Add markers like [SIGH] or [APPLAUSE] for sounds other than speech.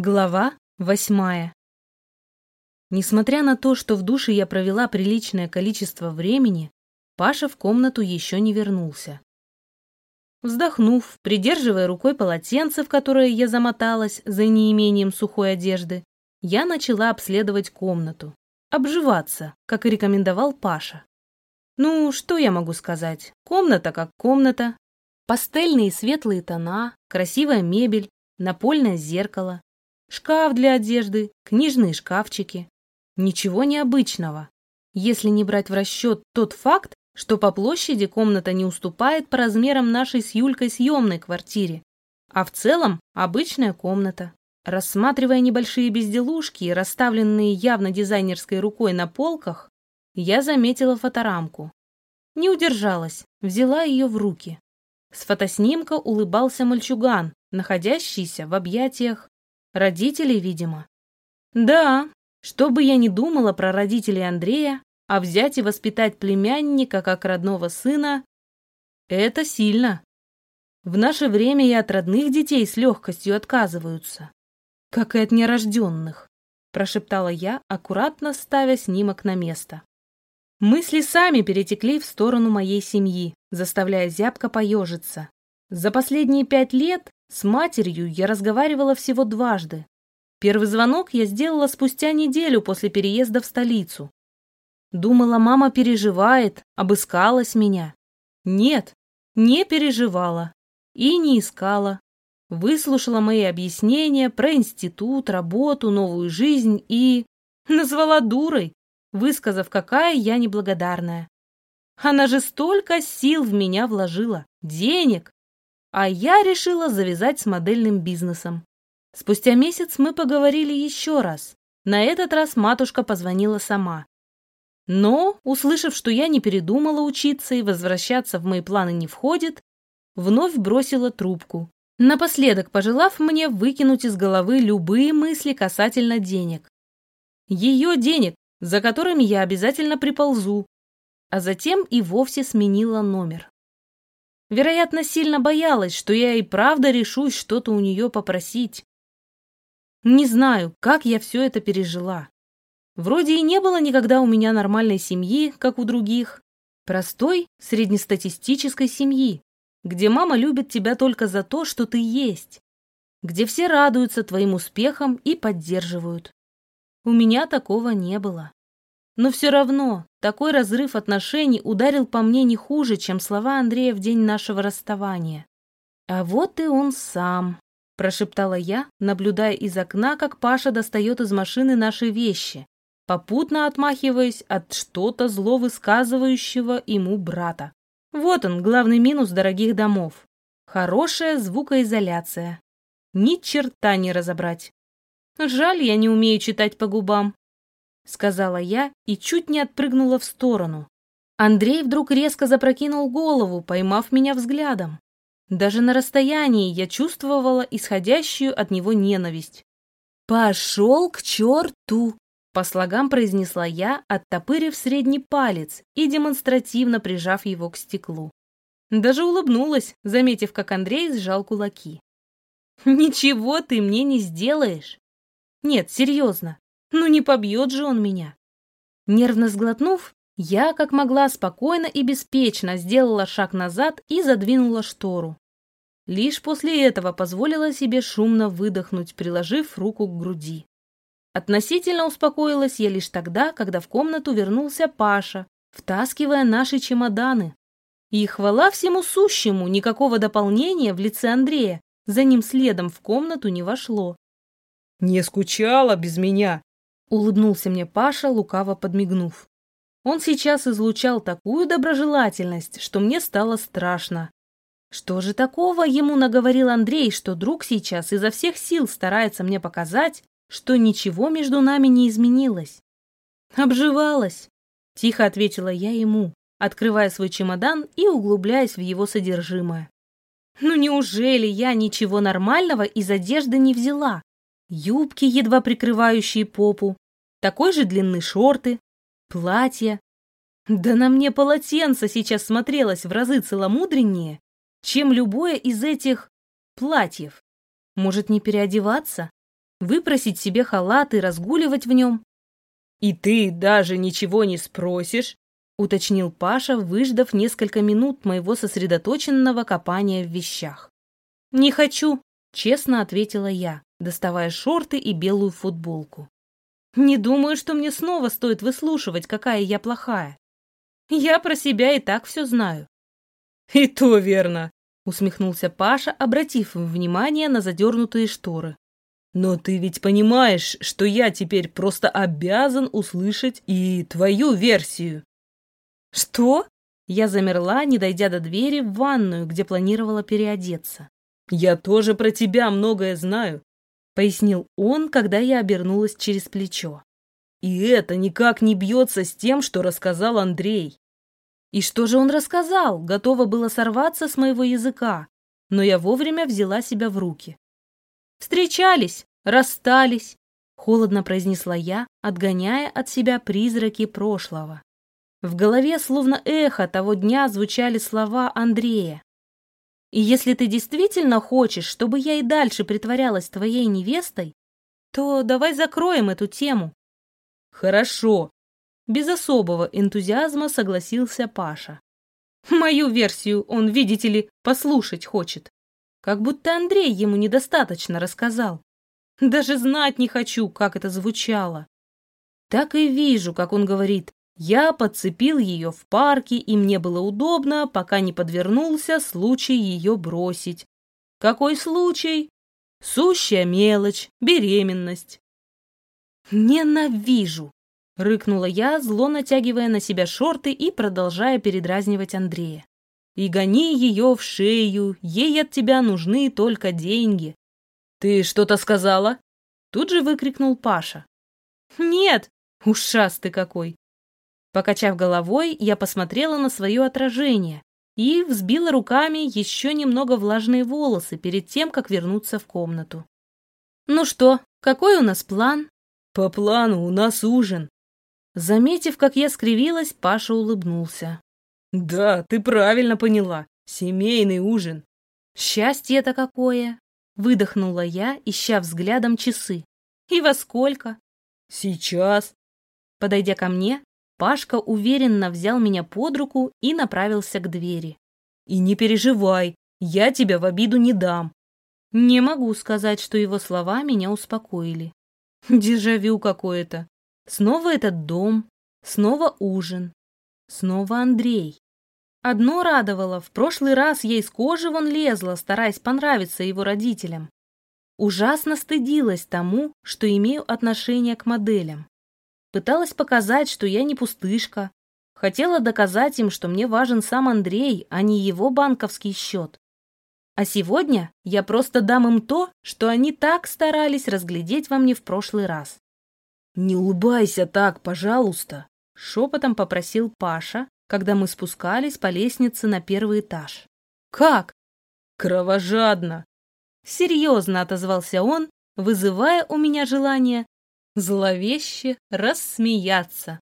Глава восьмая Несмотря на то, что в душе я провела приличное количество времени, Паша в комнату еще не вернулся. Вздохнув, придерживая рукой полотенце, в которое я замоталась за неимением сухой одежды, я начала обследовать комнату, обживаться, как и рекомендовал Паша. Ну, что я могу сказать? Комната как комната. Пастельные светлые тона, красивая мебель, напольное зеркало, Шкаф для одежды, книжные шкафчики. Ничего необычного, если не брать в расчет тот факт, что по площади комната не уступает по размерам нашей с Юлькой съемной квартире, а в целом обычная комната. Рассматривая небольшие безделушки, расставленные явно дизайнерской рукой на полках, я заметила фоторамку. Не удержалась, взяла ее в руки. С фотоснимка улыбался мальчуган, находящийся в объятиях Родителей, видимо. Да, что бы я ни думала про родителей Андрея, а взять и воспитать племянника как родного сына — это сильно. В наше время и от родных детей с легкостью отказываются, как и от нерожденных, прошептала я, аккуратно ставя снимок на место. Мысли сами перетекли в сторону моей семьи, заставляя зябко поежиться. За последние пять лет с матерью я разговаривала всего дважды. Первый звонок я сделала спустя неделю после переезда в столицу. Думала, мама переживает, обыскалась меня. Нет, не переживала и не искала. Выслушала мои объяснения про институт, работу, новую жизнь и... Назвала дурой, высказав, какая я неблагодарная. Она же столько сил в меня вложила, денег, а я решила завязать с модельным бизнесом. Спустя месяц мы поговорили еще раз. На этот раз матушка позвонила сама. Но, услышав, что я не передумала учиться и возвращаться в мои планы не входит, вновь бросила трубку, напоследок пожелав мне выкинуть из головы любые мысли касательно денег. Ее денег, за которыми я обязательно приползу, а затем и вовсе сменила номер. Вероятно, сильно боялась, что я и правда решусь что-то у нее попросить. Не знаю, как я все это пережила. Вроде и не было никогда у меня нормальной семьи, как у других. Простой, среднестатистической семьи, где мама любит тебя только за то, что ты есть, где все радуются твоим успехам и поддерживают. У меня такого не было. Но все равно такой разрыв отношений ударил по мне не хуже, чем слова Андрея в день нашего расставания. «А вот и он сам», – прошептала я, наблюдая из окна, как Паша достает из машины наши вещи, попутно отмахиваясь от что-то зло высказывающего ему брата. Вот он, главный минус дорогих домов. Хорошая звукоизоляция. Ни черта не разобрать. Жаль, я не умею читать по губам сказала я и чуть не отпрыгнула в сторону. Андрей вдруг резко запрокинул голову, поймав меня взглядом. Даже на расстоянии я чувствовала исходящую от него ненависть. «Пошел к черту!» По слогам произнесла я, оттопырив средний палец и демонстративно прижав его к стеклу. Даже улыбнулась, заметив, как Андрей сжал кулаки. «Ничего ты мне не сделаешь!» «Нет, серьезно, ну не побьет же он меня. Нервно сглотнув, я, как могла, спокойно и беспечно сделала шаг назад и задвинула штору. Лишь после этого позволила себе шумно выдохнуть, приложив руку к груди. Относительно успокоилась я лишь тогда, когда в комнату вернулся Паша, втаскивая наши чемоданы. И хвала всему сущему, никакого дополнения в лице Андрея за ним следом в комнату не вошло. «Не скучала без меня?» Улыбнулся мне Паша, лукаво подмигнув. Он сейчас излучал такую доброжелательность, что мне стало страшно. Что же такого ему наговорил Андрей, что друг сейчас изо всех сил старается мне показать, что ничего между нами не изменилось? Обживалась, тихо ответила я ему, открывая свой чемодан и углубляясь в его содержимое. Ну неужели я ничего нормального из одежды не взяла? Юбки, едва прикрывающие попу, такой же длины шорты, платья. Да на мне полотенце сейчас смотрелось в разы целомудреннее, чем любое из этих платьев. Может, не переодеваться? выпросить себе халат и разгуливать в нем. «И ты даже ничего не спросишь?» — уточнил Паша, выждав несколько минут моего сосредоточенного копания в вещах. «Не хочу», — честно ответила я, доставая шорты и белую футболку. «Не думаю, что мне снова стоит выслушивать, какая я плохая. Я про себя и так все знаю». «И то верно», — усмехнулся Паша, обратив внимание на задернутые шторы. Но ты ведь понимаешь, что я теперь просто обязан услышать и твою версию. Что? Я замерла, не дойдя до двери в ванную, где планировала переодеться. Я тоже про тебя многое знаю, пояснил он, когда я обернулась через плечо. И это никак не бьется с тем, что рассказал Андрей. И что же он рассказал? Готова было сорваться с моего языка, но я вовремя взяла себя в руки. Встречались, расстались, холодно произнесла я, отгоняя от себя призраки прошлого. В голове словно эхо того дня звучали слова Андрея. И если ты действительно хочешь, чтобы я и дальше притворялась твоей невестой, то давай закроем эту тему. Хорошо. Без особого энтузиазма согласился Паша. Мою версию он, видите ли, послушать хочет. Как будто Андрей ему недостаточно рассказал. Даже знать не хочу, как это звучало. Так и вижу, как он говорит. Я подцепил ее в парке, и мне было удобно, пока не подвернулся случай ее бросить. Какой случай? Сущая мелочь, беременность. Ненавижу! Рыкнула я, зло натягивая на себя шорты и продолжая передразнивать Андрея и гони ее в шею, ей от тебя нужны только деньги. Ты что-то сказала? Тут же выкрикнул Паша. Нет, ушастый какой. Покачав головой, я посмотрела на свое отражение и взбила руками еще немного влажные волосы перед тем, как вернуться в комнату. «Ну что, какой у нас план?» «По плану у нас ужин». Заметив, как я скривилась, Паша улыбнулся. Да, ты правильно поняла. Семейный ужин. Счастье-то какое! Выдохнула я, ища взглядом часы. И во сколько? Сейчас. Подойдя ко мне, Пашка уверенно взял меня под руку и направился к двери. И не переживай, я тебя в обиду не дам. Не могу сказать, что его слова меня успокоили. [LAUGHS] Дежавю какое-то. Снова этот дом, снова ужин, Снова Андрей. Одно радовало, в прошлый раз ей с кожи вон лезла, стараясь понравиться его родителям. Ужасно стыдилась тому, что имею отношение к моделям. Пыталась показать, что я не пустышка. Хотела доказать им, что мне важен сам Андрей, а не его банковский счет. А сегодня я просто дам им то, что они так старались разглядеть во мне в прошлый раз. «Не улыбайся так, пожалуйста», Шепотом попросил Паша, когда мы спускались по лестнице на первый этаж. «Как?» «Кровожадно!» Серьезно отозвался он, вызывая у меня желание зловеще рассмеяться.